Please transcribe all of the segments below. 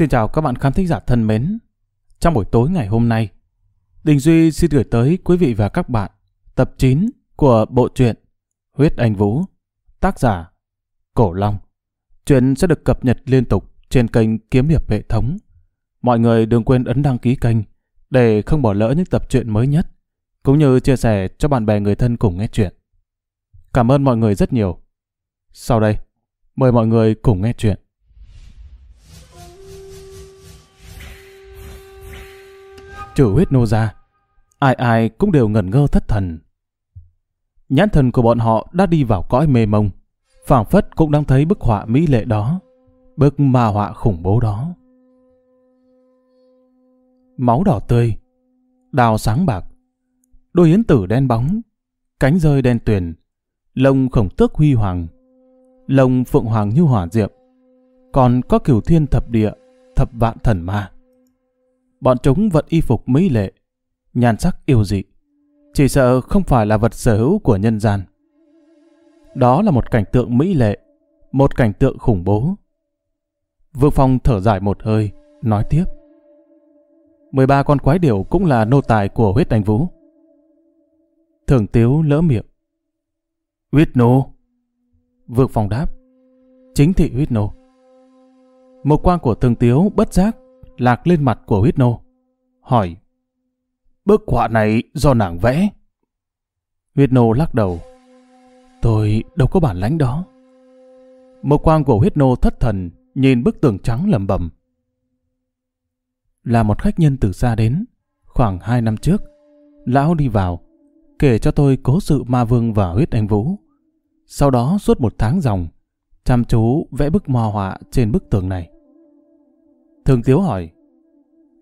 Xin chào các bạn khán thính giả thân mến. Trong buổi tối ngày hôm nay, Đình Duy xin gửi tới quý vị và các bạn tập 9 của bộ truyện Huyết Anh Vũ, tác giả Cổ Long. Chuyện sẽ được cập nhật liên tục trên kênh Kiếm Hiệp Hệ Thống. Mọi người đừng quên ấn đăng ký kênh để không bỏ lỡ những tập truyện mới nhất, cũng như chia sẻ cho bạn bè người thân cùng nghe chuyện. Cảm ơn mọi người rất nhiều. Sau đây, mời mọi người cùng nghe chuyện. Trừ huyết nô ra, ai ai cũng đều ngẩn ngơ thất thần. Nhãn thần của bọn họ đã đi vào cõi mê mông, phảng phất cũng đang thấy bức họa mỹ lệ đó, bức ma họa khủng bố đó. Máu đỏ tươi, đào sáng bạc, đôi yến tử đen bóng, cánh rơi đen tuyền, lông khổng tước huy hoàng, lông phượng hoàng như hỏa diệp còn có cửu thiên thập địa, thập vạn thần ma. Bọn chúng vẫn y phục mỹ lệ, nhan sắc yêu dị, chỉ sợ không phải là vật sở hữu của nhân gian. Đó là một cảnh tượng mỹ lệ, một cảnh tượng khủng bố. Vương Phong thở dài một hơi, nói tiếp. 13 con quái điểu cũng là nô tài của huyết anh vũ. Thường tiếu lỡ miệng. Huyết nô. Vương Phong đáp. Chính thị huyết nô. Một quang của thường tiếu bất giác lạc lên mặt của huyết nô. Hỏi. Bức họa này do nàng vẽ. Huyết nô lắc đầu. Tôi đâu có bản lãnh đó. Một quang của huyết nô thất thần nhìn bức tường trắng lầm bầm. Là một khách nhân từ xa đến, khoảng hai năm trước, lão đi vào, kể cho tôi cố sự ma vương và huyết anh vũ. Sau đó suốt một tháng dòng, chăm chú vẽ bức mò họa trên bức tường này. Thường Tiếu hỏi,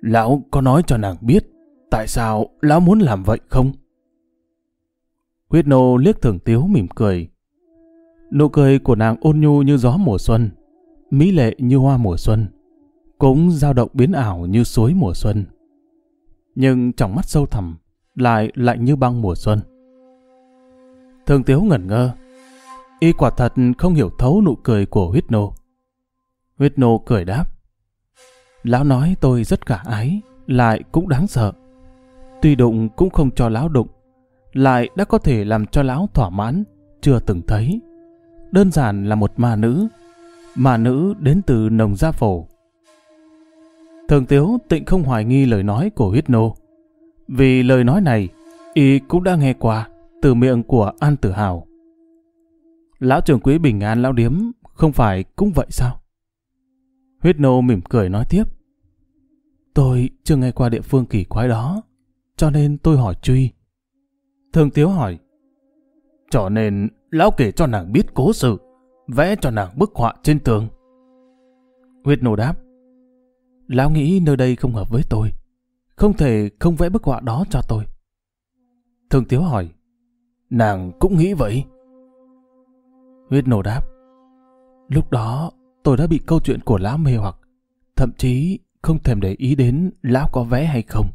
Lão có nói cho nàng biết tại sao lão muốn làm vậy không? Huyết nô liếc Thường Tiếu mỉm cười. Nụ cười của nàng ôn nhu như gió mùa xuân, mỹ lệ như hoa mùa xuân, cũng dao động biến ảo như suối mùa xuân. Nhưng trong mắt sâu thẳm lại lạnh như băng mùa xuân. Thường Tiếu ngẩn ngơ, y quả thật không hiểu thấu nụ cười của huyết nô. Huyết nô cười đáp. Lão nói tôi rất cả ái, lại cũng đáng sợ. Tuy đụng cũng không cho lão đụng, lại đã có thể làm cho lão thỏa mãn, chưa từng thấy. Đơn giản là một ma nữ, ma nữ đến từ nồng gia phổ. Thường Tiếu tịnh không hoài nghi lời nói của huyết nô. Vì lời nói này, y cũng đã nghe qua từ miệng của An Tử Hào. Lão trưởng quý bình an lão điếm không phải cũng vậy sao? Huyết nô mỉm cười nói tiếp. Tôi chưa nghe qua địa phương kỳ quái đó, cho nên tôi hỏi truy. Thường Tiếu hỏi. Cho nên lão kể cho nàng biết cố sự, vẽ cho nàng bức họa trên tường. Huyết nô đáp. Lão nghĩ nơi đây không hợp với tôi, không thể không vẽ bức họa đó cho tôi. Thường Tiếu hỏi. Nàng cũng nghĩ vậy. Huyết nô đáp. Lúc đó tôi đã bị câu chuyện của lão mê hoặc, thậm chí không thèm để ý đến lão có vẽ hay không.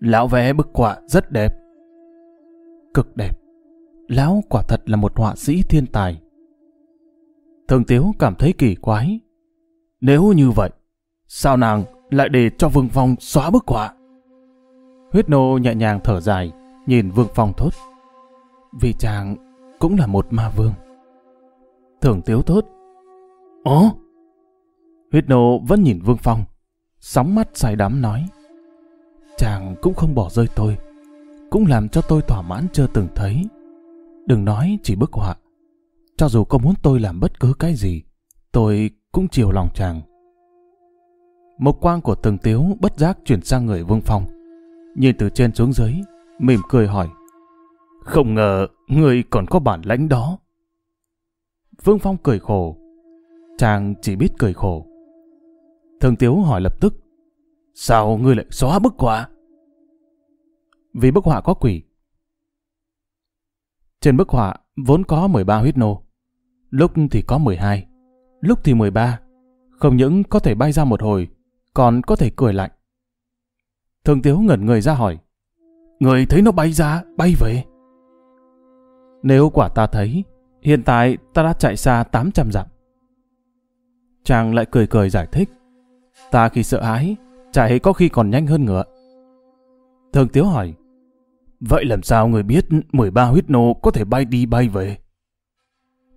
Lão vẽ bức họa rất đẹp. Cực đẹp. Lão quả thật là một họa sĩ thiên tài. Thường Tiếu cảm thấy kỳ quái. Nếu như vậy, sao nàng lại để cho Vương Phong xóa bức họa? Huyết nô nhẹ nhàng thở dài, nhìn Vương Phong thốt. Vì chàng cũng là một ma vương. Thường Tiếu thốt. Ồ! Huyết nô vẫn nhìn Vương Phong, sóng mắt say đắm nói. Chàng cũng không bỏ rơi tôi, cũng làm cho tôi thỏa mãn chưa từng thấy. Đừng nói chỉ bức họa. Cho dù có muốn tôi làm bất cứ cái gì, tôi cũng chiều lòng chàng. Một quang của từng tiếu bất giác chuyển sang người Vương Phong. Nhìn từ trên xuống dưới, mỉm cười hỏi. Không ngờ người còn có bản lãnh đó. Vương Phong cười khổ. Chàng chỉ biết cười khổ. Thường Tiếu hỏi lập tức. Sao ngươi lại xóa bức họa? Vì bức họa có quỷ. Trên bức họa vốn có 13 huyết nô. Lúc thì có 12. Lúc thì 13. Không những có thể bay ra một hồi, còn có thể cười lạnh. Thường Tiếu ngẩn người ra hỏi. Người thấy nó bay ra, bay về. Nếu quả ta thấy, hiện tại ta đã chạy xa 800 dặm. Chàng lại cười cười giải thích. Ta khi sợ hãi, chạy có khi còn nhanh hơn ngựa. Thường Tiếu hỏi, Vậy làm sao người biết 13 huyết nô có thể bay đi bay về?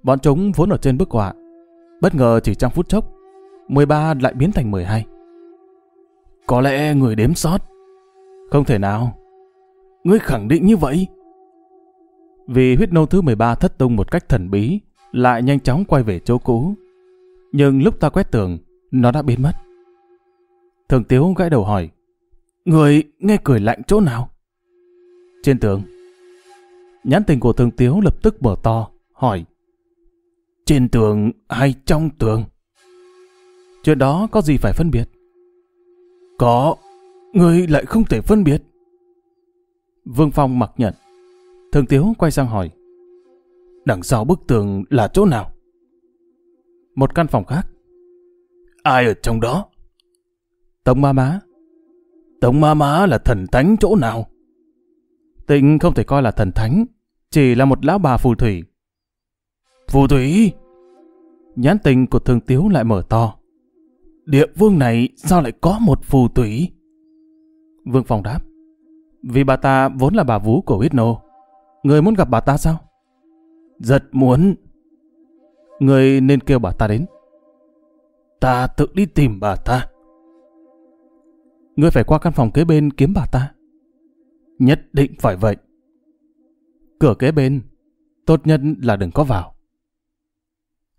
Bọn chúng vốn ở trên bức họa. Bất ngờ chỉ trong phút chốc, 13 lại biến thành 12. Có lẽ người đếm sót. Không thể nào. Ngươi khẳng định như vậy. Vì huyết nô thứ 13 thất tung một cách thần bí, lại nhanh chóng quay về chỗ cũ. Nhưng lúc ta quét tường, nó đã biến mất. Thường Tiếu gãi đầu hỏi, Người nghe cười lạnh chỗ nào? Trên tường. Nhãn tình của Thường Tiếu lập tức mở to, hỏi, Trên tường hay trong tường? Chuyện đó có gì phải phân biệt? Có, người lại không thể phân biệt. Vương Phong mặc nhận. Thường Tiếu quay sang hỏi. Đằng sau bức tường là chỗ nào? Một căn phòng khác. Ai ở trong đó? Tống Ma Má. Tống Ma Má là thần thánh chỗ nào? Tịnh không thể coi là thần thánh, chỉ là một lão bà phù thủy. Phù thủy? Nhãn tình của thường tiếu lại mở to. Địa vương này sao lại có một phù thủy? Vương Phong đáp. Vì bà ta vốn là bà vú của huyết nô. Người muốn gặp bà ta sao? Rất muốn. Người nên kêu bà ta đến. Ta tự đi tìm bà ta. Người phải qua căn phòng kế bên kiếm bà ta. Nhất định phải vậy. Cửa kế bên, tốt nhất là đừng có vào.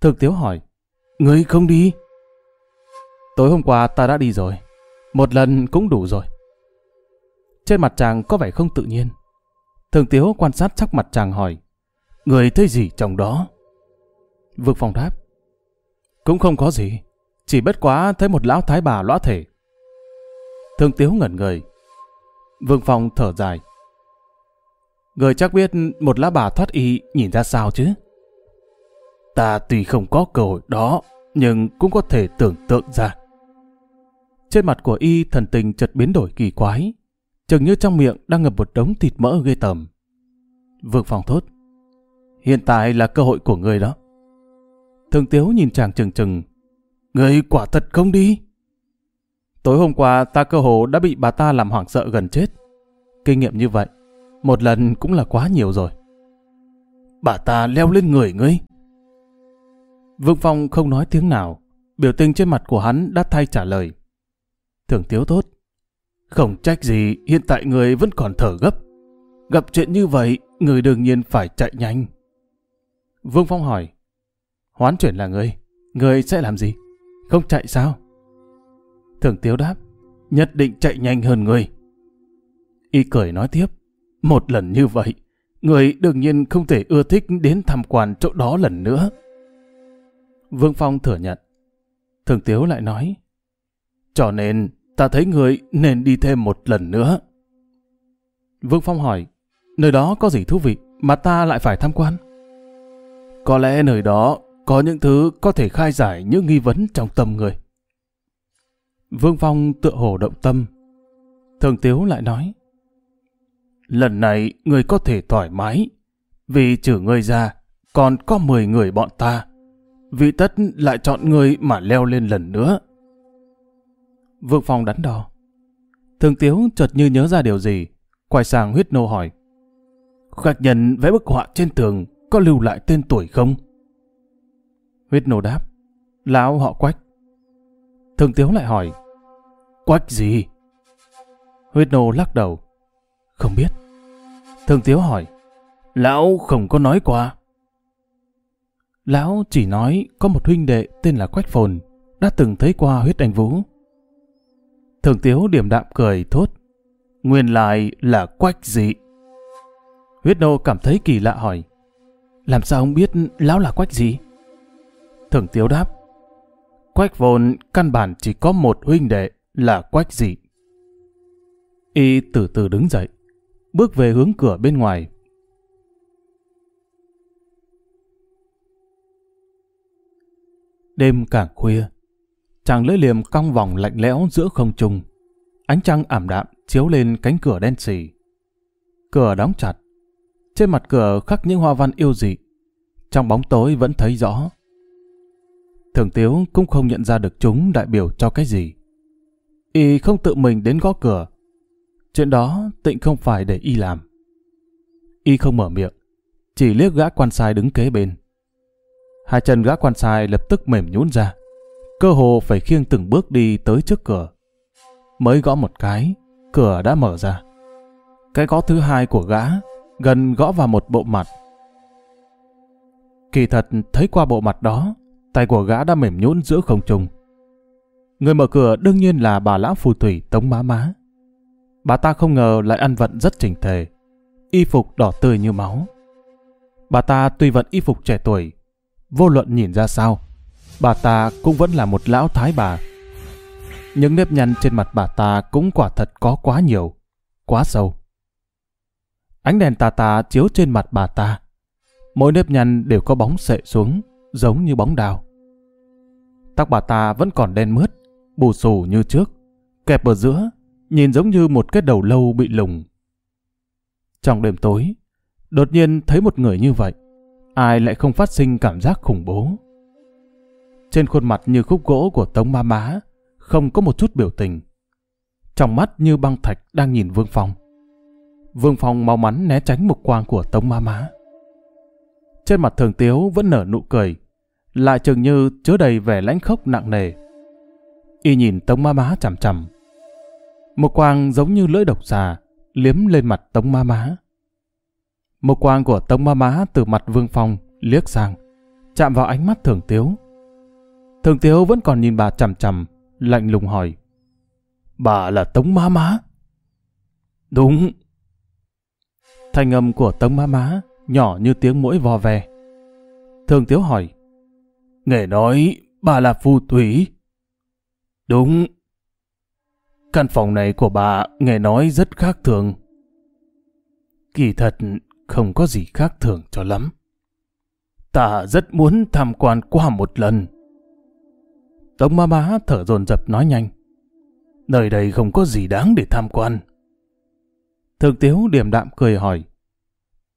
Thực tiếu hỏi, Người không đi? Tối hôm qua ta đã đi rồi. Một lần cũng đủ rồi. Trên mặt chàng có vẻ không tự nhiên. Thường Tiếu quan sát sắc mặt chàng hỏi. Người thấy gì trong đó? Vực phòng đáp. Cũng không có gì. Chỉ bất quá thấy một lão thái bà lõa thể. thương Tiếu ngẩn người. Vương Phong thở dài. Người chắc biết một lá bà thoát y nhìn ra sao chứ? Ta tuy không có cơ hội đó, nhưng cũng có thể tưởng tượng ra. Trên mặt của y thần tình chợt biến đổi kỳ quái, chừng như trong miệng đang ngập một đống thịt mỡ ghê tởm. Vương Phong thốt. Hiện tại là cơ hội của người đó. Thường Tiếu nhìn chàng chừng chừng. Người quả thật không đi. Tối hôm qua ta cơ hồ đã bị bà ta làm hoảng sợ gần chết. Kinh nghiệm như vậy, một lần cũng là quá nhiều rồi. Bà ta leo lên người ngươi. Vương Phong không nói tiếng nào, biểu tình trên mặt của hắn đã thay trả lời. Thường Tiếu tốt. Không trách gì, hiện tại người vẫn còn thở gấp. Gặp chuyện như vậy, người đương nhiên phải chạy nhanh. Vương Phong hỏi, hoán chuyển là người, người sẽ làm gì? Không chạy sao? Thường Tiếu đáp, nhất định chạy nhanh hơn người. Y cười nói tiếp, một lần như vậy, người đương nhiên không thể ưa thích đến tham quan chỗ đó lần nữa. Vương Phong thừa nhận. Thường Tiếu lại nói, cho nên ta thấy người nên đi thêm một lần nữa. Vương Phong hỏi, nơi đó có gì thú vị mà ta lại phải tham quan? Có lẽ nơi đó có những thứ có thể khai giải những nghi vấn trong tâm người. Vương Phong tựa hồ động tâm. Thường Tiếu lại nói, Lần này người có thể thoải mái, vì trừ người ra, còn có 10 người bọn ta. Vị tất lại chọn người mà leo lên lần nữa. Vương Phong đắn đo. Thường Tiếu chợt như nhớ ra điều gì, quay sang huyết nô hỏi. Khách nhân vẽ bức họa trên tường có lưu lại tên tuổi không? Huyết nô đáp. Lão họ quách. Thường Tiếu lại hỏi. Quách gì? Huyết nô lắc đầu. Không biết. Thường Tiếu hỏi. Lão không có nói qua. Lão chỉ nói có một huynh đệ tên là Quách Phồn đã từng thấy qua huyết anh Vũ. Thường Tiếu điểm đạm cười thốt. Nguyên lại là Quách gì? Huyết nô cảm thấy kỳ lạ hỏi. Làm sao ông biết lão là Quách gì? Thường Tiếu đáp. Quách Vôn căn bản chỉ có một huynh đệ là Quách Dị Y từ từ đứng dậy, bước về hướng cửa bên ngoài. Đêm càng khuya, chàng lưỡi liềm cong vòng lạnh lẽo giữa không trung. Ánh trăng ảm đạm chiếu lên cánh cửa đen xì. Cửa đóng chặt. Trên mặt cửa khắc những hoa văn yêu dị. Trong bóng tối vẫn thấy rõ. Thường Tiếu cũng không nhận ra được chúng đại biểu cho cái gì. Y không tự mình đến gõ cửa. Chuyện đó tịnh không phải để Y làm. Y không mở miệng, chỉ liếc gã quan sai đứng kế bên. Hai chân gã quan sai lập tức mềm nhũn ra, cơ hồ phải khiêng từng bước đi tới trước cửa. Mới gõ một cái, cửa đã mở ra. Cái gõ thứ hai của gã gần gõ vào một bộ mặt. Kỳ thật thấy qua bộ mặt đó, tay của gã đã mềm nhũn giữa không trung. Người mở cửa đương nhiên là bà lão phù thủy Tống Má Má. Bà ta không ngờ lại ăn vận rất chỉnh tề, y phục đỏ tươi như máu. Bà ta tuy vận y phục trẻ tuổi, vô luận nhìn ra sao, bà ta cũng vẫn là một lão thái bà. Những nếp nhăn trên mặt bà ta cũng quả thật có quá nhiều, quá sâu. Ánh đèn tà tà chiếu trên mặt bà ta. Mỗi nếp nhăn đều có bóng sệ xuống, giống như bóng đào. Tóc bà ta vẫn còn đen mướt, bù xù như trước, kẹp ở giữa, nhìn giống như một cái đầu lâu bị lùng. Trong đêm tối, đột nhiên thấy một người như vậy, ai lại không phát sinh cảm giác khủng bố. Trên khuôn mặt như khúc gỗ của Tống Ma Má, không có một chút biểu tình. Trong mắt như băng thạch đang nhìn Vương Phong. Vương Phong mau mắn né tránh mục quang của Tống Ma Má. Trên mặt thường tiếu vẫn nở nụ cười, lại chừng như chứa đầy vẻ lãnh khốc nặng nề. Y nhìn Tống Ma Má chằm chằm. Một quang giống như lưỡi độc xà, liếm lên mặt Tống Ma Má. Một quang của Tống Ma Má từ mặt Vương Phong liếc sang, chạm vào ánh mắt thường tiếu. Thường tiếu vẫn còn nhìn bà chằm chằm, lạnh lùng hỏi. Bà là Tống Ma Má? Đúng. Thanh âm của Tống Ma Má nhỏ như tiếng mũi vò ve. Thường tiếu hỏi. Nghe nói bà là phù thủy. Đúng. Căn phòng này của bà nghe nói rất khác thường. Kỳ thật không có gì khác thường cho lắm. Ta rất muốn tham quan qua một lần. Tống ma má thở dồn dập nói nhanh. Nơi đây không có gì đáng để tham quan. Thường tiếu điềm đạm cười hỏi.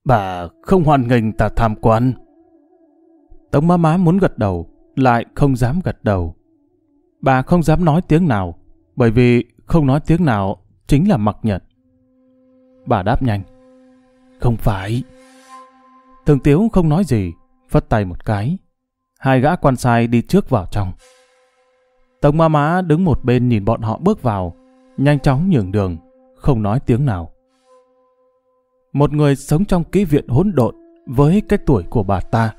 Bà không hoàn nghênh ta tham quan. Tống má má muốn gật đầu, lại không dám gật đầu. Bà không dám nói tiếng nào, bởi vì không nói tiếng nào chính là mặc nhật. Bà đáp nhanh. Không phải. Thường Tiếu không nói gì, phất tay một cái. Hai gã quan sai đi trước vào trong. Tống ma má đứng một bên nhìn bọn họ bước vào, nhanh chóng nhường đường, không nói tiếng nào. Một người sống trong ký viện hỗn độn với cái tuổi của bà ta,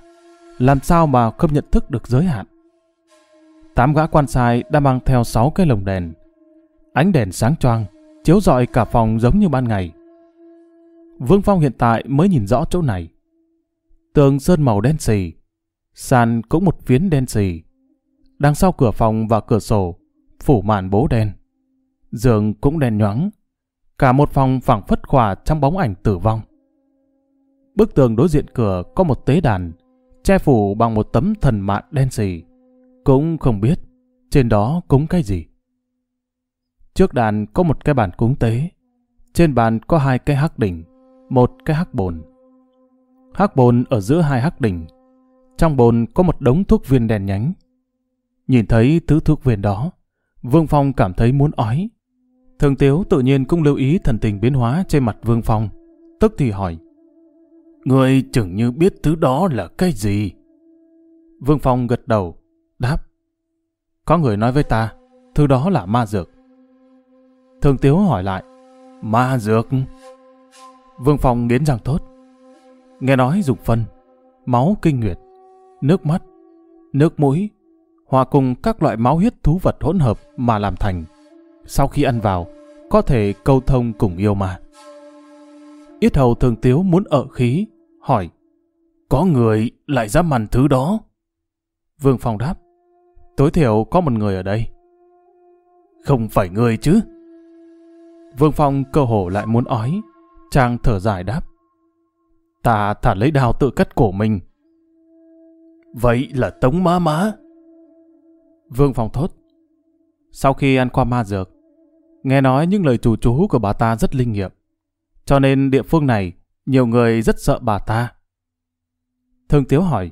làm sao mà không nhận thức được giới hạn. Tám gã quan sai đã mang theo sáu cái lồng đèn. Ánh đèn sáng choang, chiếu rọi cả phòng giống như ban ngày. Vương Phong hiện tại mới nhìn rõ chỗ này. Tường sơn màu đen xì, sàn cũng một phiến đen xì. Đằng sau cửa phòng và cửa sổ, phủ màn bố đen. Giường cũng đen nhoáng. Cả một phòng phẳng phất khỏa trong bóng ảnh tử vong. Bức tường đối diện cửa có một tế đàn, che phủ bằng một tấm thần mạn đen xì. Cũng không biết trên đó cúng cái gì. Trước đàn có một cái bàn cúng tế. Trên bàn có hai cái hắc đỉnh, một cái hắc bồn. Hắc bồn ở giữa hai hắc đỉnh. Trong bồn có một đống thuốc viên đèn nhánh. Nhìn thấy thứ thuốc viên đó, Vương Phong cảm thấy muốn ói. Thường Tiếu tự nhiên cũng lưu ý thần tình biến hóa trên mặt Vương Phong, tức thì hỏi. Người chừng như biết thứ đó là cái gì? Vương Phong gật đầu, đáp. Có người nói với ta, thứ đó là ma dược. Thường Tiếu hỏi lại, ma dược? Vương Phong nghiến răng thốt. Nghe nói dùng phân, máu kinh nguyệt, nước mắt, nước mũi, hòa cùng các loại máu huyết thú vật hỗn hợp mà làm thành. Sau khi ăn vào, có thể câu thông cùng yêu ma. Yết hầu thường tiếu muốn ở khí, hỏi, có người lại dám ăn thứ đó? Vương Phong đáp, tối thiểu có một người ở đây. Không phải người chứ? Vương Phong cơ hồ lại muốn ói, trang thở dài đáp. Ta thả lấy đào tự cắt cổ mình. Vậy là tống má má. Vương Phong thốt. Sau khi ăn qua ma dược, nghe nói những lời chủ chú của bà ta rất linh nghiệm. Cho nên địa phương này, nhiều người rất sợ bà ta. Thương Tiếu hỏi.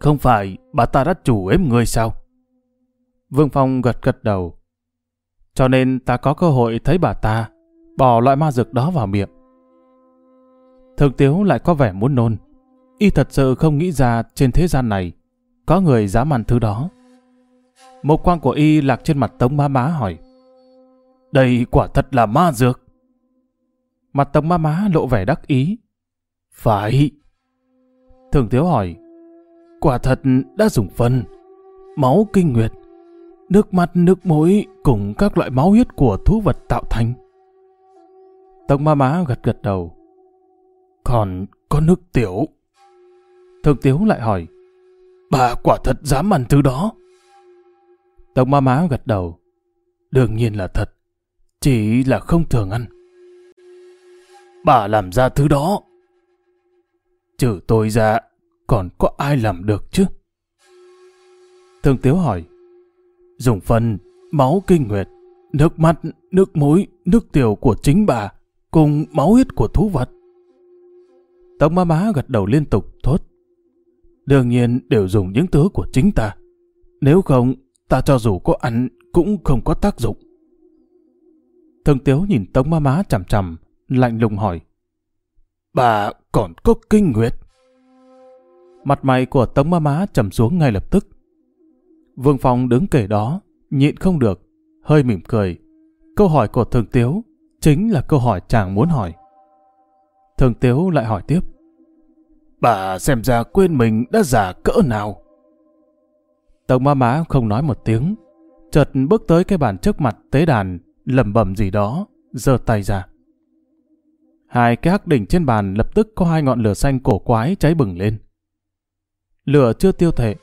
Không phải bà ta đã chủ ếm người sao? Vương Phong gật gật đầu. Cho nên ta có cơ hội thấy bà ta, bỏ loại ma dược đó vào miệng. Thương Tiếu lại có vẻ muốn nôn. Y thật sự không nghĩ ra trên thế gian này có người dám ăn thứ đó. Một quang của Y lạc trên mặt Tống Má Má hỏi, Đây quả thật là ma dược. Mặt Tống Má Má lộ vẻ đắc ý. Phải. Thường Tiếu hỏi Quả thật đã dùng phân, máu kinh nguyệt, nước mắt, nước mũi cùng các loại máu huyết của thú vật tạo thành. Tống ma má gật gật đầu. Còn có nước tiểu. Thường tiếu lại hỏi. Bà quả thật dám ăn thứ đó. Tống ma má gật đầu. Đương nhiên là thật. Chỉ là không thường ăn. Bà làm ra thứ đó. Trừ tôi ra, còn có ai làm được chứ? Thương tiếu hỏi. Dùng phân, máu kinh nguyệt, nước mắt, nước mũi, nước tiểu của chính bà cùng máu huyết của thú vật. Tống má má gật đầu liên tục thốt. Đương nhiên đều dùng những thứ của chính ta. Nếu không, ta cho dù có ăn cũng không có tác dụng. Thương tiếu nhìn Tống má má chằm chằm, lạnh lùng hỏi. Bà còn có kinh nguyệt. Mặt mày của Tống má má trầm xuống ngay lập tức. Vương Phong đứng kể đó, nhịn không được, hơi mỉm cười. Câu hỏi của Thường Tiếu chính là câu hỏi chàng muốn hỏi. Thường Tiếu lại hỏi tiếp. Bà xem ra quên mình đã già cỡ nào. Tổng ma má không nói một tiếng, chợt bước tới cái bàn trước mặt tế đàn, lẩm bẩm gì đó, giơ tay ra. Hai cái hắc đỉnh trên bàn lập tức có hai ngọn lửa xanh cổ quái cháy bừng lên. Lửa chưa tiêu thể,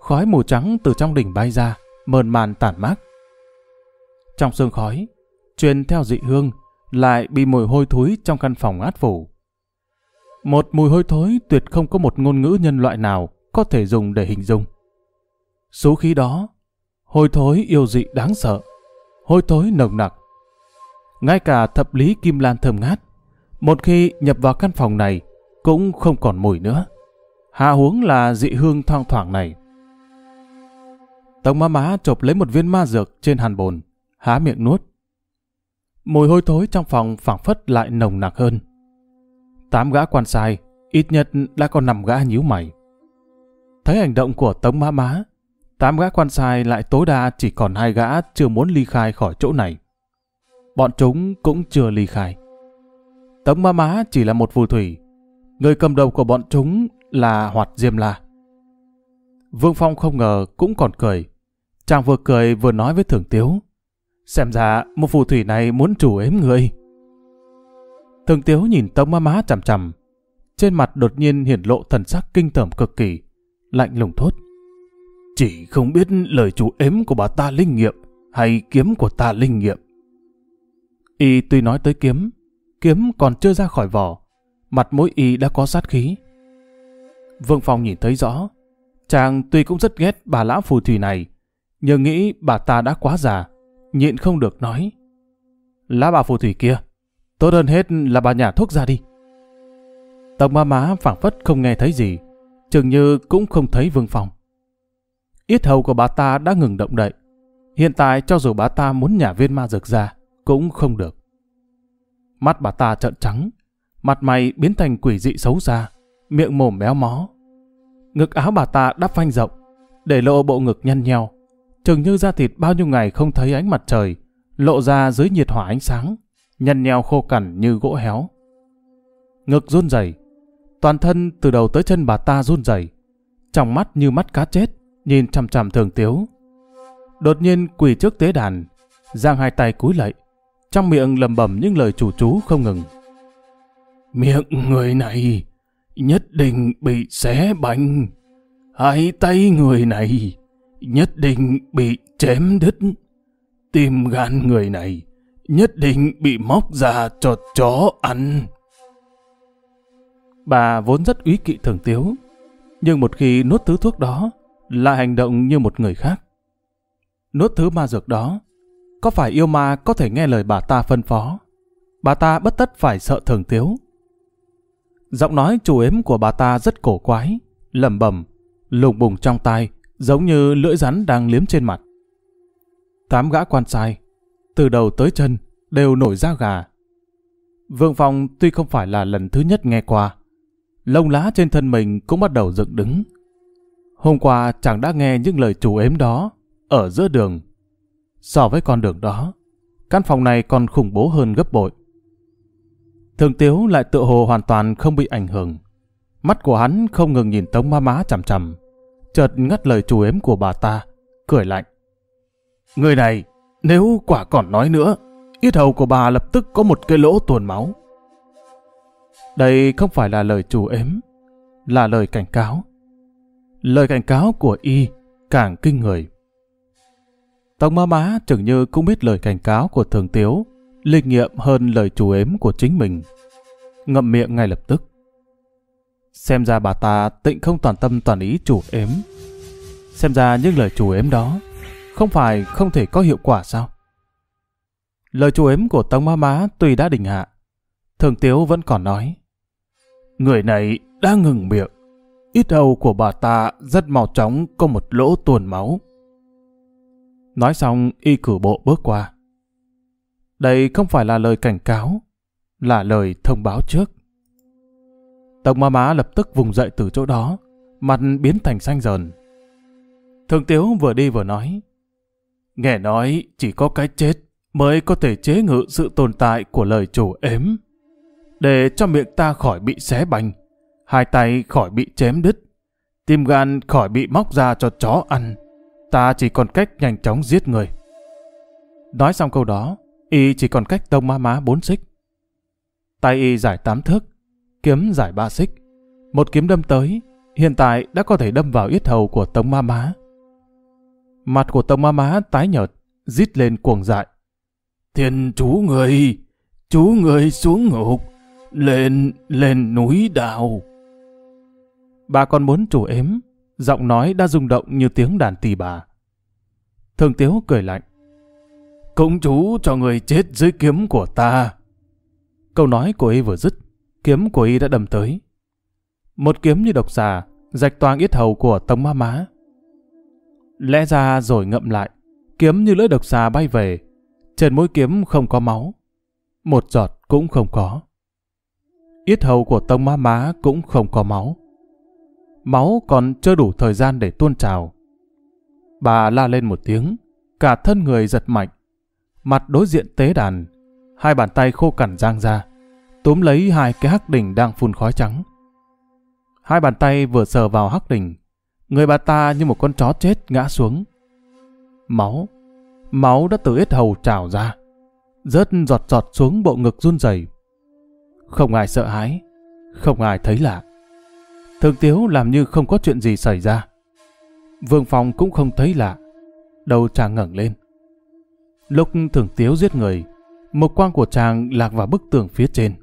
khói mù trắng từ trong đỉnh bay ra, mờn màn tản mát. Trong sương khói, truyền theo dị hương, lại bị mùi hôi thối trong căn phòng át phủ. Một mùi hôi thối tuyệt không có một ngôn ngữ nhân loại nào có thể dùng để hình dung. Số khí đó, hôi thối yêu dị đáng sợ, hôi thối nồng nặc. Ngay cả thập lý kim lan thơm ngát, một khi nhập vào căn phòng này cũng không còn mùi nữa. Hạ huống là dị hương thoang thoảng này. Tống má má chộp lấy một viên ma dược trên hàn bồn, há miệng nuốt. Mùi hôi thối trong phòng phảng phất lại nồng nặc hơn. Tám gã quan sai, ít nhất đã còn nằm gã nhíu mày. Thấy hành động của Tống Má Má, tám gã quan sai lại tối đa chỉ còn hai gã chưa muốn ly khai khỏi chỗ này. Bọn chúng cũng chưa ly khai. Tống ma Má chỉ là một phù thủy. Người cầm đầu của bọn chúng là Hoạt Diêm La. Vương Phong không ngờ cũng còn cười. Chàng vừa cười vừa nói với Thường Tiếu. Xem ra một phù thủy này muốn chủ ếm người. Thường Tiếu nhìn Tống ma Má chằm chằm. Trên mặt đột nhiên hiển lộ thần sắc kinh tởm cực kỳ. Lạnh lùng thốt. Chỉ không biết lời chủ ếm của bà ta linh nghiệm hay kiếm của ta linh nghiệm. Y tuy nói tới kiếm, kiếm còn chưa ra khỏi vỏ, mặt mũi y đã có sát khí. Vương Phong nhìn thấy rõ, chàng tuy cũng rất ghét bà lão phù thủy này, nhưng nghĩ bà ta đã quá già, nhịn không được nói. Lá bà phù thủy kia, tốt hơn hết là bà nhà thuốc ra đi. Tổng ma má phảng phất không nghe thấy gì, chừng như cũng không thấy Vương Phong. Yết hầu của bà ta đã ngừng động đậy. Hiện tại cho dù bà ta muốn nhả viên ma dược ra, cũng không được. Mắt bà ta trợn trắng, mặt mày biến thành quỷ dị xấu xa, miệng mồm méo mó. Ngực áo bà ta đắp phanh rộng, để lộ bộ ngực nhăn nheo, chừng như da thịt bao nhiêu ngày không thấy ánh mặt trời, lộ ra dưới nhiệt hỏa ánh sáng, nhăn nheo khô cằn như gỗ héo. Ngực run rẩy, toàn thân từ đầu tới chân bà ta run rẩy, trong mắt như mắt cá chết, nhìn chằm chằm thường tiếu. Đột nhiên quỳ trước tế đàn, giang hai tay cúi lạy, trong miệng lầm bẩm những lời chủ chú không ngừng. Miệng người này nhất định bị xé bành, hai tay người này nhất định bị chém đứt. Tim gan người này nhất định bị móc ra cho chó ăn. Bà vốn rất úy kỵ thường tiếu, nhưng một khi nuốt thứ thuốc đó, lại hành động như một người khác. Nuốt thứ ma dược đó, có phải yêu ma có thể nghe lời bà ta phân phó? Bà ta bất tất phải sợ thường tiếu. Giọng nói chủ ếm của bà ta rất cổ quái, lẩm bẩm, lùng bùng trong tai, giống như lưỡi rắn đang liếm trên mặt. Tám gã quan sai, từ đầu tới chân đều nổi da gà. Vương Phong tuy không phải là lần thứ nhất nghe qua, lông lá trên thân mình cũng bắt đầu dựng đứng. Hôm qua chàng đã nghe những lời chủ ếm đó ở giữa đường. So với con đường đó, căn phòng này còn khủng bố hơn gấp bội. Thường Tiếu lại tự hồ hoàn toàn không bị ảnh hưởng. Mắt của hắn không ngừng nhìn Tống Ma Má chằm chằm, chợt ngắt lời chủ ếm của bà ta, cười lạnh. Người này, nếu quả còn nói nữa, yết hầu của bà lập tức có một cái lỗ tuồn máu. Đây không phải là lời chủ ếm, là lời cảnh cáo. Lời cảnh cáo của y càng kinh người. Tống ma má chừng như cũng biết lời cảnh cáo của thường tiếu, linh nghiệm hơn lời chủ ếm của chính mình. Ngậm miệng ngay lập tức. Xem ra bà ta tịnh không toàn tâm toàn ý chủ ếm. Xem ra những lời chủ ếm đó không phải không thể có hiệu quả sao? Lời chủ ếm của Tống Ma Má tuy đã đình hạ, Thường Tiếu vẫn còn nói. Người này đã ngừng miệng. Ít hầu của bà ta rất mau chóng có một lỗ tuồn máu. Nói xong y cử bộ bước qua. Đây không phải là lời cảnh cáo, là lời thông báo trước. Tống ma má lập tức vùng dậy từ chỗ đó, mặt biến thành xanh dần. Thường Tiếu vừa đi vừa nói. Nghe nói chỉ có cái chết mới có thể chế ngự sự tồn tại của lời chủ ếm. Để cho miệng ta khỏi bị xé bành, hai tay khỏi bị chém đứt, tim gan khỏi bị móc ra cho chó ăn, ta chỉ còn cách nhanh chóng giết người. Nói xong câu đó, y chỉ còn cách tông ma má bốn xích. Tay y giải tám thước, kiếm giải ba xích. Một kiếm đâm tới, hiện tại đã có thể đâm vào yết hầu của tông ma má. Mặt của tông ma má tái nhợt, rít lên cuồng dại. Thiên chú người, chú người xuống ngục, lên, lên núi đào. Bà còn muốn chủ ếm, giọng nói đã rung động như tiếng đàn tỳ bà. Thường Tiếu cười lạnh. Cũng chú cho người chết dưới kiếm của ta. Câu nói của y vừa dứt, kiếm của y đã đâm tới. Một kiếm như độc xà, rạch toang yết hầu của Tống Ma Má. Lẽ ra rồi ngậm lại, kiếm như lưỡi độc xà bay về, trên mũi kiếm không có máu, một giọt cũng không có. Yết hầu của Tông Ma Má cũng không có máu. Máu còn chưa đủ thời gian để tuôn trào. Bà la lên một tiếng, cả thân người giật mạnh. Mặt đối diện tế đàn, hai bàn tay khô cằn giang ra, túm lấy hai cái hắc đỉnh đang phun khói trắng. Hai bàn tay vừa sờ vào hắc đỉnh, người bà ta như một con chó chết ngã xuống. Máu, máu đã từ ít hầu trào ra, rớt giọt giọt xuống bộ ngực run rẩy. Không ai sợ hãi, không ai thấy lạ. Thường Tiếu làm như không có chuyện gì xảy ra. Vương Phong cũng không thấy lạ. Đầu chàng ngẩng lên. Lúc Thường Tiếu giết người, một quang của chàng lạc vào bức tường phía trên.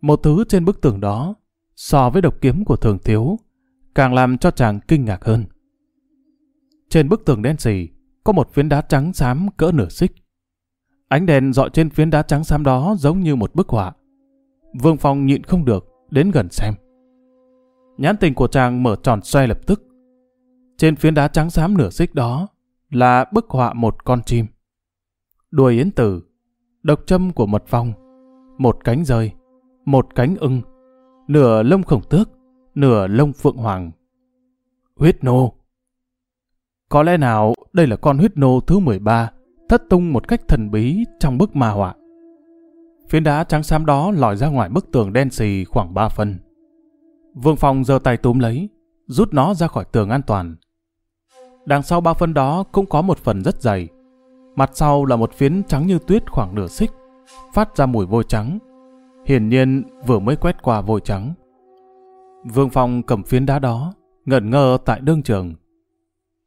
Một thứ trên bức tường đó, so với độc kiếm của Thường Tiếu, càng làm cho chàng kinh ngạc hơn. Trên bức tường đen xì, có một phiến đá trắng xám cỡ nửa xích. Ánh đèn dọi trên phiến đá trắng xám đó giống như một bức họa. Vương Phong nhịn không được, đến gần xem. Nhãn tình của chàng mở tròn xoay lập tức. Trên phiến đá trắng xám nửa xích đó là bức họa một con chim. Đuôi yến tử, độc châm của mật phong, một cánh rơi, một cánh ưng, nửa lông khổng tước, nửa lông phượng hoàng. Huyết nô. Có lẽ nào đây là con huyết nô thứ 13 thất tung một cách thần bí trong bức ma họa. Phiến đá trắng xám đó lòi ra ngoài bức tường đen xì khoảng 3 phân. Vương Phong giơ tay túm lấy, rút nó ra khỏi tường an toàn. Đằng sau ba phân đó cũng có một phần rất dày. Mặt sau là một phiến trắng như tuyết khoảng nửa xích, phát ra mùi vôi trắng. Hiển nhiên vừa mới quét qua vôi trắng. Vương Phong cầm phiến đá đó, ngẩn ngơ tại đương trường.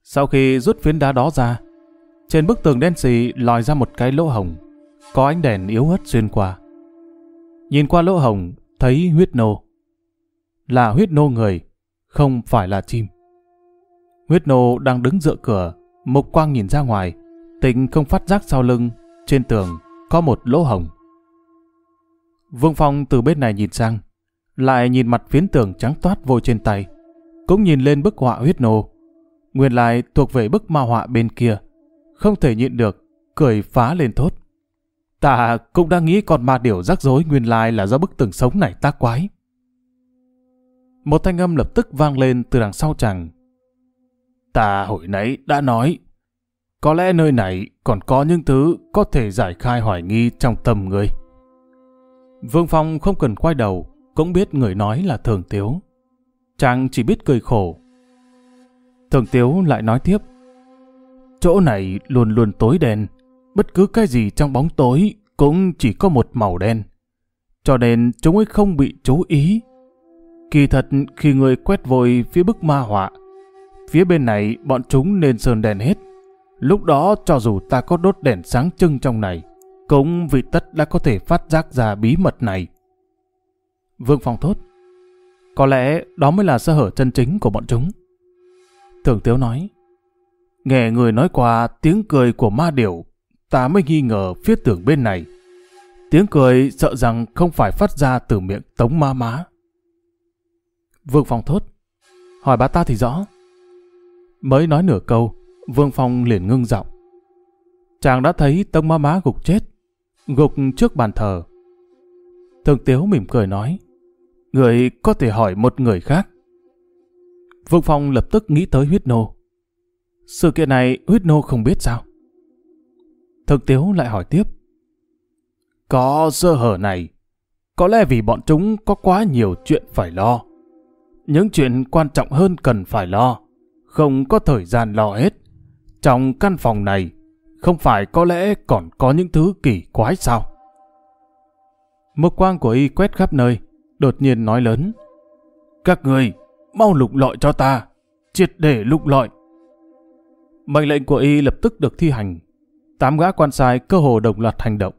Sau khi rút phiến đá đó ra, trên bức tường đen xì lòi ra một cái lỗ hồng, có ánh đèn yếu ớt xuyên qua. Nhìn qua lỗ hồng, thấy huyết nô. Là huyết nô người, không phải là chim. Huyết nô đang đứng dựa cửa, mục quang nhìn ra ngoài, tình không phát giác sau lưng, trên tường có một lỗ hồng. Vương Phong từ bên này nhìn sang, lại nhìn mặt phiến tường trắng toát vôi trên tay, cũng nhìn lên bức họa huyết nô. Nguyên lại thuộc về bức ma họa bên kia, không thể nhịn được, cười phá lên thốt. Ta cũng đã nghĩ con ma điểu rắc rối nguyên lai là do bức tường sống này tác quái. Một thanh âm lập tức vang lên từ đằng sau chàng. Ta hồi nãy đã nói, có lẽ nơi này còn có những thứ có thể giải khai hoài nghi trong tâm người. Vương Phong không cần quay đầu, cũng biết người nói là Thường Tiếu. Chàng chỉ biết cười khổ. Thường Tiếu lại nói tiếp. Chỗ này luôn luôn tối đen, bất cứ cái gì trong bóng tối cũng chỉ có một màu đen. Cho nên chúng ấy không bị chú ý. Kỳ thật khi người quét vội phía bức ma họa, phía bên này bọn chúng nên sơn đèn hết. Lúc đó cho dù ta có đốt đèn sáng trưng trong này, cũng vị tất đã có thể phát giác ra bí mật này. Vương Phong thốt. Có lẽ đó mới là sơ hở chân chính của bọn chúng. Thường Tiếu nói. Nghe người nói qua tiếng cười của ma điểu, ta mới nghi ngờ phía tường bên này. Tiếng cười sợ rằng không phải phát ra từ miệng tống ma má. Vương Phong thốt. Hỏi bà ta thì rõ. Mới nói nửa câu, Vương Phong liền ngưng giọng. Chàng đã thấy tông ma má gục chết, gục trước bàn thờ. Thường Tiếu mỉm cười nói. Người có thể hỏi một người khác. Vương Phong lập tức nghĩ tới huyết nô. Sự kiện này huyết nô không biết sao? Thực tiếu lại hỏi tiếp. Có sơ hở này, có lẽ vì bọn chúng có quá nhiều chuyện phải lo. Những chuyện quan trọng hơn cần phải lo, không có thời gian lo hết. Trong căn phòng này, không phải có lẽ còn có những thứ kỳ quái sao? Một quang của y quét khắp nơi, đột nhiên nói lớn. Các người, mau lục lọi cho ta, triệt để lục lọi. Mệnh lệnh của y lập tức được thi hành. Tám gã quan sai cơ hồ đồng loạt hành động.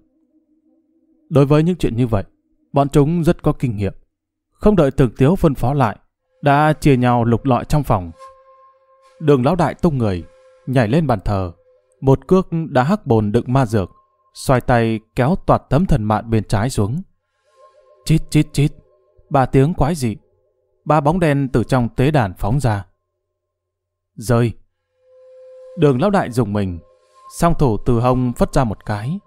Đối với những chuyện như vậy, bọn chúng rất có kinh nghiệm. Không đợi từng tiếu phân phó lại, đã chia nhau lục lọi trong phòng. Đường lão đại tung người, nhảy lên bàn thờ. Một cước đã hắc bồn đựng ma dược, xoay tay kéo toạt tấm thần mạn bên trái xuống. Chít chít chít, ba tiếng quái dị. Ba bóng đen từ trong tế đàn phóng ra. Rơi. Đường lão đại dùng mình, song thủ từ hông phất ra một cái.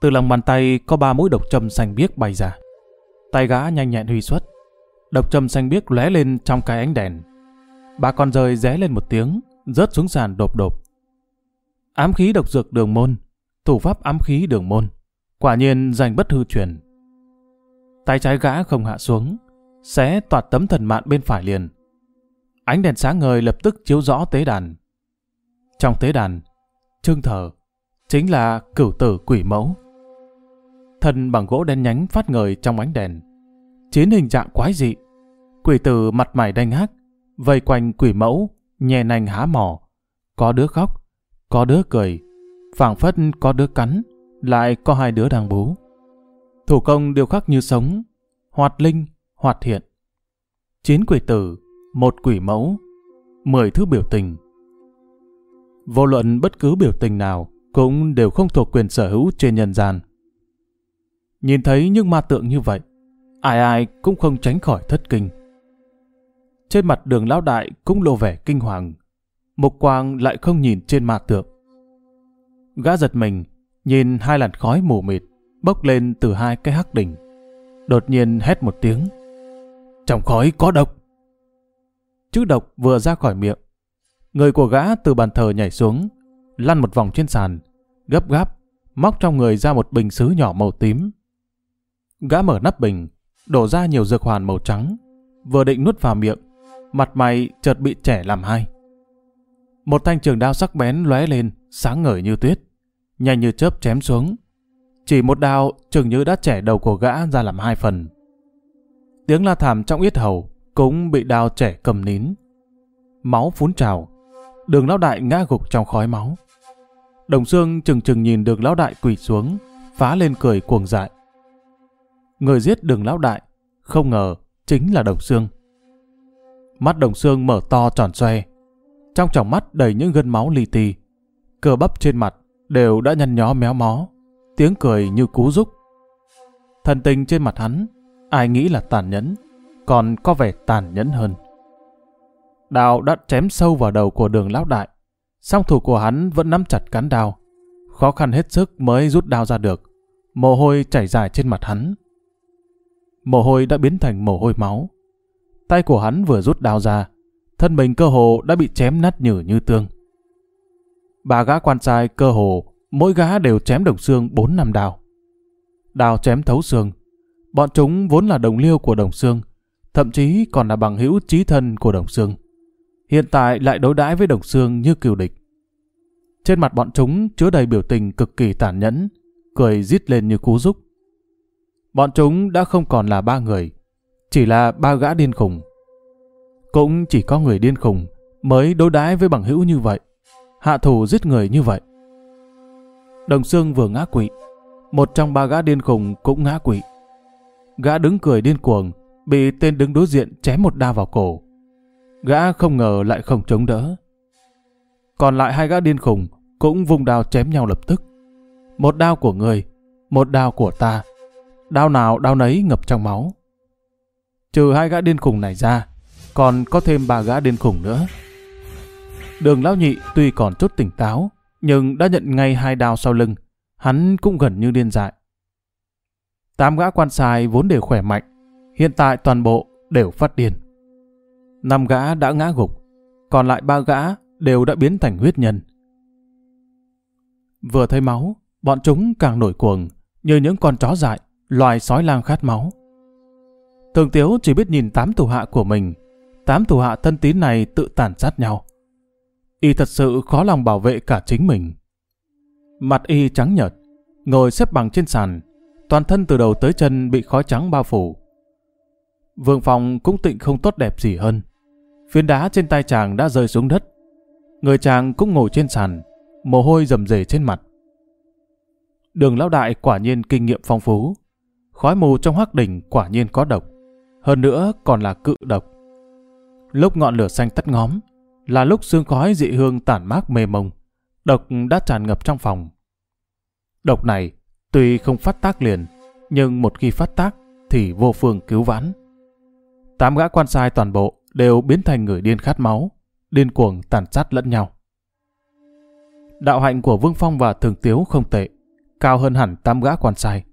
Từ lòng bàn tay có ba mũi độc châm xanh biếc bay ra. Tay gã nhanh nhẹn huy xuất. Độc châm xanh biếc lóe lên trong cái ánh đèn. Ba con rơi ré lên một tiếng, rớt xuống sàn đột đột. Ám khí độc dược đường môn, thủ pháp ám khí đường môn. Quả nhiên giành bất hư truyền. Tay trái gã không hạ xuống, xé toạt tấm thần mạn bên phải liền. Ánh đèn sáng ngời lập tức chiếu rõ tế đàn. Trong tế đàn, trưng thờ, chính là cửu tử quỷ mẫu. Thân bằng gỗ đen nhánh phát ngời trong ánh đèn. Chiến hình dạng quái dị. Quỷ tử mặt mày đanh hác, vây quanh quỷ mẫu, nhè nành há mỏ. Có đứa khóc, có đứa cười, phảng phất có đứa cắn, lại có hai đứa đang bú. Thủ công điêu khắc như sống, hoạt linh, hoạt hiện. Chín quỷ tử, một quỷ mẫu, mười thứ biểu tình. Vô luận bất cứ biểu tình nào cũng đều không thuộc quyền sở hữu trên nhân gian. Nhìn thấy những ma tượng như vậy, ai ai cũng không tránh khỏi thất kinh. Trên mặt đường lão đại cũng lộ vẻ kinh hoàng. Mục quang lại không nhìn trên ma tượng. Gã giật mình, nhìn hai làn khói mù mịt bốc lên từ hai cái hắc đỉnh. Đột nhiên hét một tiếng. Trong khói có độc. Chữ độc vừa ra khỏi miệng. Người của gã từ bàn thờ nhảy xuống, lăn một vòng trên sàn, gấp gáp, móc trong người ra một bình sứ nhỏ màu tím. Gã mở nắp bình, đổ ra nhiều dược hoàn màu trắng, vừa định nuốt vào miệng, mặt mày chợt bị trẻ làm hai. Một thanh trường đao sắc bén lóe lên, sáng ngời như tuyết, nhanh như chớp chém xuống, chỉ một đao chừng như đã trẻ đầu của gã ra làm hai phần. Tiếng la thảm trong yết hầu cũng bị đao trẻ cầm nín. Máu phún trào, đường lão đại ngã gục trong khói máu. Đồng xương chừng chừng nhìn đường lão đại quỳ xuống, phá lên cười cuồng dại. Người giết đường lão đại, không ngờ chính là đồng xương. Mắt đồng xương mở to tròn xoe, trong tròng mắt đầy những gân máu li ti. Cơ bắp trên mặt đều đã nhăn nhó méo mó tiếng cười như cú rúc. Thần tình trên mặt hắn, ai nghĩ là tàn nhẫn, còn có vẻ tàn nhẫn hơn. Đào đã chém sâu vào đầu của đường lão đại, song thủ của hắn vẫn nắm chặt cán đao, khó khăn hết sức mới rút đao ra được. Mồ hôi chảy dài trên mặt hắn. Mồ hôi đã biến thành mồ hôi máu. Tay của hắn vừa rút đao ra, thân mình cơ hồ đã bị chém nát nhử như tương. Ba gã quan trai cơ hồ, mỗi gã đều chém đồng xương bốn năm đào. Đao chém thấu xương. Bọn chúng vốn là đồng liêu của đồng xương, thậm chí còn là bằng hữu trí thân của đồng xương. Hiện tại lại đối đãi với đồng xương như cừu địch. Trên mặt bọn chúng chứa đầy biểu tình cực kỳ tàn nhẫn, cười rít lên như cú rúc. Bọn chúng đã không còn là ba người, chỉ là ba gã điên khùng. Cũng chỉ có người điên khùng mới đối đãi với bằng hữu như vậy, hạ thủ giết người như vậy. Đồng Sương vừa ngã quỵ, một trong ba gã điên khùng cũng ngã quỵ. Gã đứng cười điên cuồng, bị tên đứng đối diện chém một đao vào cổ. Gã không ngờ lại không chống đỡ. Còn lại hai gã điên khùng cũng vùng đao chém nhau lập tức. Một đao của người, một đao của ta. Đao nào đao nấy ngập trong máu. Trừ hai gã điên khùng này ra, còn có thêm ba gã điên khùng nữa. Đường lão nhị tuy còn chút tỉnh táo, nhưng đã nhận ngay hai đao sau lưng, hắn cũng gần như điên dại. Tám gã quan sai vốn đều khỏe mạnh, hiện tại toàn bộ đều phát điên. Năm gã đã ngã gục, còn lại ba gã đều đã biến thành huyết nhân. Vừa thấy máu, bọn chúng càng nổi cuồng, như những con chó dại, loài sói lang khát máu. Thường Tiếu chỉ biết nhìn tám thủ hạ của mình, tám thủ hạ thân tín này tự tàn sát nhau. Y thật sự khó lòng bảo vệ cả chính mình. Mặt Y trắng nhợt, ngồi xếp bằng trên sàn, toàn thân từ đầu tới chân bị khói trắng bao phủ. Vương phòng cũng tịnh không tốt đẹp gì hơn. Phiến đá trên tay chàng đã rơi xuống đất. Người chàng cũng ngồi trên sàn, mồ hôi rầm rề trên mặt. Đường lão đại quả nhiên kinh nghiệm phong phú. Khói mù trong hắc đỉnh quả nhiên có độc. Hơn nữa còn là cự độc. Lúc ngọn lửa xanh tắt ngóm, là lúc sương khói dị hương tản mát mê mông. Độc đã tràn ngập trong phòng. Độc này tuy không phát tác liền, nhưng một khi phát tác thì vô phương cứu vãn. Tám gã quan sai toàn bộ đều biến thành người điên khát máu, điên cuồng tàn sát lẫn nhau. Đạo hạnh của Vương Phong và Thường Tiếu không tệ, cao hơn hẳn tám gã quan sai.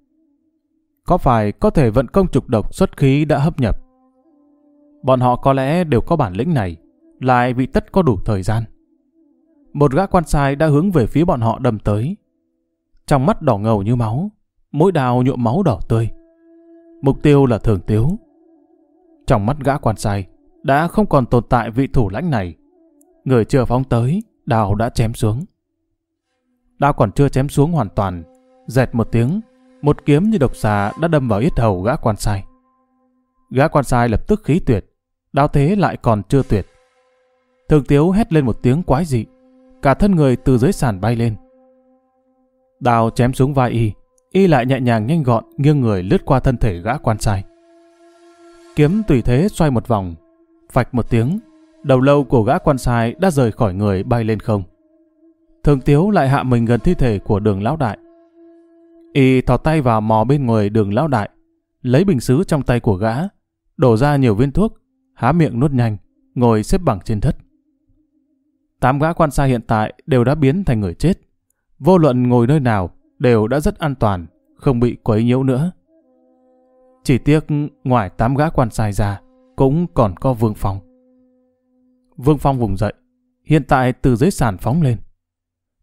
Có phải có thể vận công trục độc xuất khí đã hấp nhập? Bọn họ có lẽ đều có bản lĩnh này, lại bị tất có đủ thời gian. Một gã quan sai đã hướng về phía bọn họ đâm tới. Trong mắt đỏ ngầu như máu, mỗi đào nhuộm máu đỏ tươi. Mục tiêu là Thường Tiếu. Trong mắt gã quan sai, đã không còn tồn tại vị thủ lãnh này. Người chưa phóng tới, đào đã chém xuống. Đao còn chưa chém xuống hoàn toàn, dẹt một tiếng, một kiếm như độc xà đã đâm vào yết hầu gã quan sai. Gã quan sai lập tức khí tuyệt, đao thế lại còn chưa tuyệt. Thường tiếu hét lên một tiếng quái dị, cả thân người từ dưới sàn bay lên. đào chém xuống vai y, y lại nhẹ nhàng nhanh gọn nghiêng người lướt qua thân thể gã quan sai. Kiếm tùy thế xoay một vòng, phạch một tiếng, đầu lâu của gã quan sai đã rời khỏi người bay lên không. Thường Tiếu lại hạ mình gần thi thể của đường lão đại. Y thò tay vào mò bên người đường lão đại, lấy bình xứ trong tay của gã, đổ ra nhiều viên thuốc, há miệng nuốt nhanh, ngồi xếp bằng trên thất Tám gã quan sai hiện tại đều đã biến thành người chết. Vô luận ngồi nơi nào đều đã rất an toàn, không bị quấy nhiễu nữa. Chỉ tiếc ngoài tám gã quan sai ra, cũng còn có Vương Phong. Vương Phong vùng dậy, hiện tại từ dưới sàn phóng lên.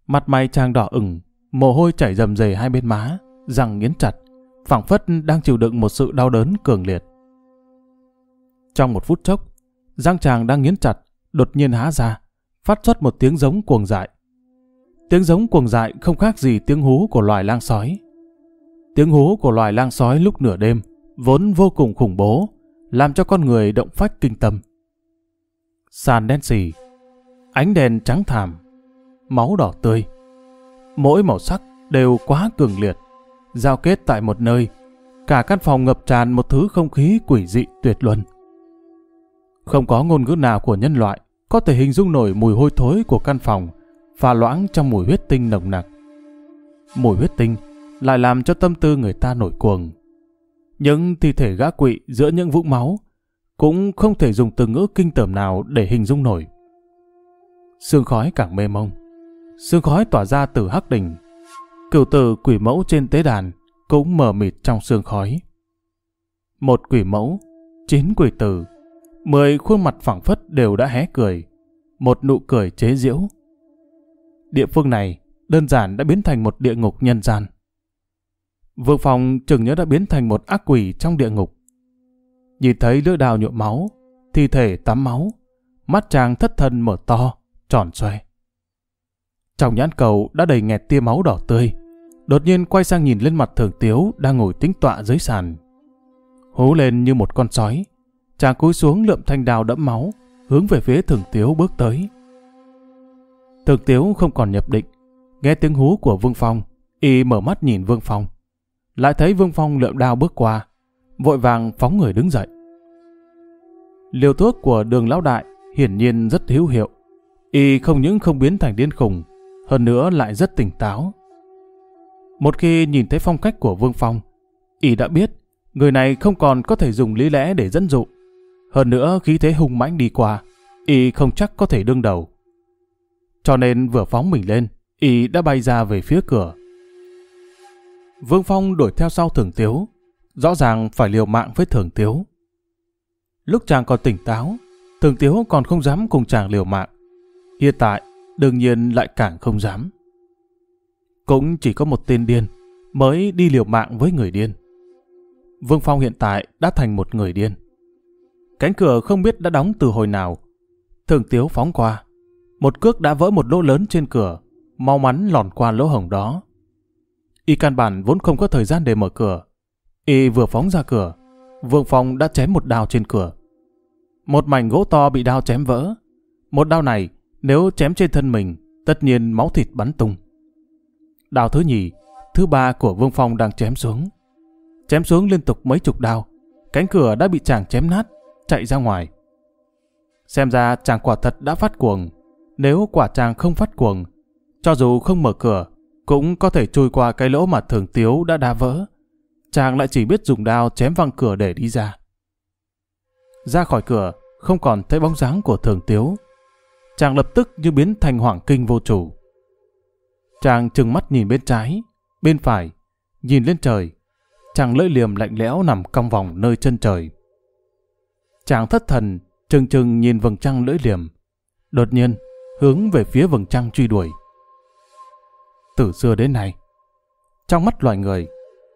Mặt mày chàng đỏ ửng, mồ hôi chảy rầm rề hai bên má, răng nghiến chặt, phảng phất đang chịu đựng một sự đau đớn cường liệt. Trong một phút chốc, răng chàng đang nghiến chặt, đột nhiên há ra, phát xuất một tiếng giống cuồng dại. Tiếng giống cuồng dại không khác gì tiếng hú của loài lang sói. Tiếng hú của loài lang sói lúc nửa đêm vốn vô cùng khủng bố, làm cho con người động phách kinh tâm. Sàn đen xì, ánh đèn trắng thảm, máu đỏ tươi. Mỗi màu sắc đều quá cường liệt, giao kết tại một nơi, cả căn phòng ngập tràn một thứ không khí quỷ dị tuyệt luân. Không có ngôn ngữ nào của nhân loại có thể hình dung nổi mùi hôi thối của căn phòng và loãng trong mùi huyết tinh nồng nặc. Mùi huyết tinh lại làm cho tâm tư người ta nổi cuồng. Những thi thể gã quỵ giữa những vũng máu cũng không thể dùng từ ngữ kinh tởm nào để hình dung nổi. Sương khói càng mê mông. Sương khói tỏa ra từ hắc đỉnh, Cửu tử quỷ mẫu trên tế đàn cũng mờ mịt trong sương khói. Một quỷ mẫu, chín quỷ tử, mười khuôn mặt phẳng phất đều đã hé cười, một nụ cười chế giễu. Địa phương này đơn giản đã biến thành một địa ngục nhân gian. Vương Phong chừng nhớ đã biến thành một ác quỷ trong địa ngục. Nhìn thấy lưỡi đào nhuộm máu, thi thể tắm máu, mắt chàng thất thân mở to, tròn xoay trong nhãn cầu đã đầy nghẹt tia máu đỏ tươi, đột nhiên quay sang nhìn lên mặt thường tiếu đang ngồi tính tọa dưới sàn. Hú lên như một con sói, chàng cúi xuống lượm thanh đào đẫm máu, hướng về phía thường tiếu bước tới. Thường tiếu không còn nhập định, nghe tiếng hú của Vương Phong, y mở mắt nhìn Vương Phong. Lại thấy Vương Phong lượm đao bước qua, vội vàng phóng người đứng dậy. Liều thuốc của đường lão đại hiển nhiên rất hữu hiệu. Y không những không biến thành điên khùng, hơn nữa lại rất tỉnh táo. Một khi nhìn thấy phong cách của Vương Phong, Y đã biết người này không còn có thể dùng lý lẽ để dẫn dụ. Hơn nữa khí thế hung mãnh đi qua, Y không chắc có thể đương đầu. Cho nên vừa phóng mình lên, Y đã bay ra về phía cửa. Vương Phong đuổi theo sau Thường Tiếu, rõ ràng phải liều mạng với Thường Tiếu. Lúc chàng còn tỉnh táo, Thường Tiếu còn không dám cùng chàng liều mạng. Hiện tại, đương nhiên lại càng không dám. Cũng chỉ có một tên điên mới đi liều mạng với người điên. Vương Phong hiện tại đã thành một người điên. Cánh cửa không biết đã đóng từ hồi nào. Thường Tiếu phóng qua. Một cước đã vỡ một lỗ lớn trên cửa, mau mắn lòn qua lỗ hổng đó. Y căn bản vốn không có thời gian để mở cửa. Y vừa phóng ra cửa, Vương Phong đã chém một đao trên cửa. Một mảnh gỗ to bị đao chém vỡ. Một đao này, nếu chém trên thân mình, tất nhiên máu thịt bắn tung. Đào thứ nhì, thứ ba của Vương Phong đang chém xuống. Chém xuống liên tục mấy chục đao, cánh cửa đã bị chàng chém nát, chạy ra ngoài. Xem ra chàng quả thật đã phát cuồng. Nếu quả chàng không phát cuồng, cho dù không mở cửa, cũng có thể chui qua cái lỗ mà thường tiếu đã đá vỡ. Chàng lại chỉ biết dùng đao chém văng cửa để đi ra. Ra khỏi cửa, không còn thấy bóng dáng của thường tiếu. Chàng lập tức như biến thành hoảng kinh vô chủ. Chàng trừng mắt nhìn bên trái, bên phải, nhìn lên trời. Chàng lưỡi liềm lạnh lẽo nằm cong vòng nơi chân trời. Chàng thất thần, trừng trừng nhìn vầng trăng lưỡi liềm. Đột nhiên, hướng về phía vầng trăng truy đuổi. Từ xưa đến nay, trong mắt loài người,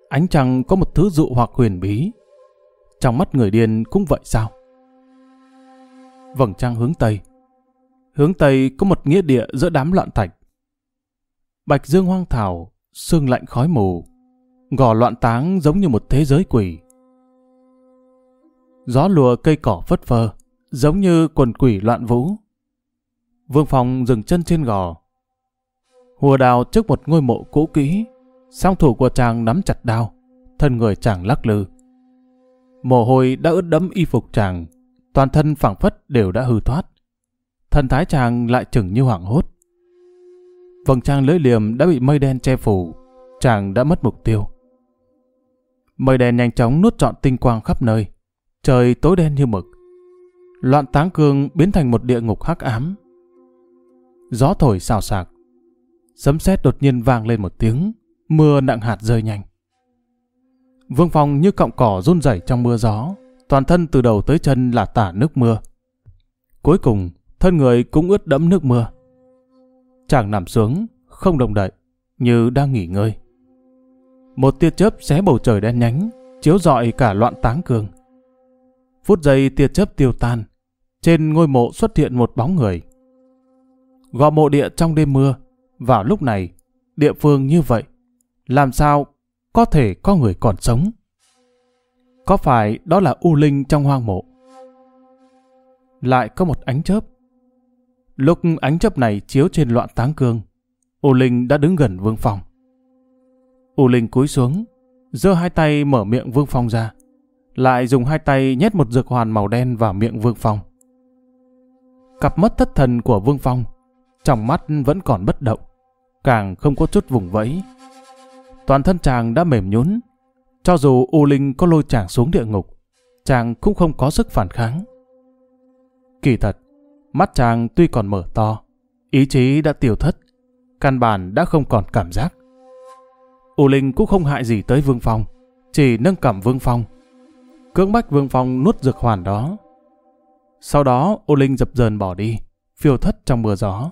ánh trăng có một thứ dụ hoặc huyền bí. Trong mắt người điên cũng vậy sao? Vầng trăng hướng Tây. Hướng Tây có một nghĩa địa giữa đám loạn thạch. Bạch dương hoang thảo, sương lạnh khói mù, gò loạn táng giống như một thế giới quỷ. Gió lùa cây cỏ phất phơ, giống như quần quỷ loạn vũ. Vương Phong dừng chân trên gò. Hùa đào trước một ngôi mộ cũ kỹ, song thủ của chàng nắm chặt đao, thân người chàng lắc lư. Mồ hôi đã ướt đẫm y phục chàng, toàn thân phảng phất đều đã hư thoát. Thần thái chàng lại chừng như hoảng hốt. Vầng trăng lưỡi liềm đã bị mây đen che phủ, chàng đã mất mục tiêu. Mây đen nhanh chóng nuốt trọn tinh quang khắp nơi, trời tối đen như mực. Loạn táng cương biến thành một địa ngục hắc ám. Gió thổi xào xạc, sấm sét đột nhiên vang lên một tiếng, mưa nặng hạt rơi nhanh. Vương Phong như cọng cỏ run rẩy trong mưa gió, toàn thân từ đầu tới chân là tả nước mưa. Cuối cùng, thân người cũng ướt đẫm nước mưa. Chàng nằm xuống, không động đậy, như đang nghỉ ngơi. Một tia chớp xé bầu trời đen nhánh, chiếu rọi cả loạn táng cường. Phút giây tia chớp tiêu tan, trên ngôi mộ xuất hiện một bóng người. Gò mộ địa trong đêm mưa, vào lúc này, địa phương như vậy, làm sao có thể có người còn sống? Có phải đó là U Linh trong hoang mộ? Lại có một ánh chớp. Lúc ánh chớp này chiếu trên loạn táng cương, U Linh đã đứng gần Vương Phong. U Linh cúi xuống, giơ hai tay mở miệng Vương Phong ra, lại dùng hai tay nhét một dược hoàn màu đen vào miệng Vương Phong. Cặp mắt thất thần của Vương Phong, trong mắt vẫn còn bất động, càng không có chút vùng vẫy. Toàn thân chàng đã mềm nhún, cho dù U Linh có lôi chàng xuống địa ngục, chàng cũng không có sức phản kháng. Kỳ thật, mắt chàng tuy còn mở to, ý chí đã tiêu thất, căn bản đã không còn cảm giác. U Linh cũng không hại gì tới Vương Phong, chỉ nâng cầm Vương Phong. Cưỡng bách Vương Phong nuốt dược hoàn đó. Sau đó U Linh dập dờn bỏ đi, phiêu thất trong mưa gió.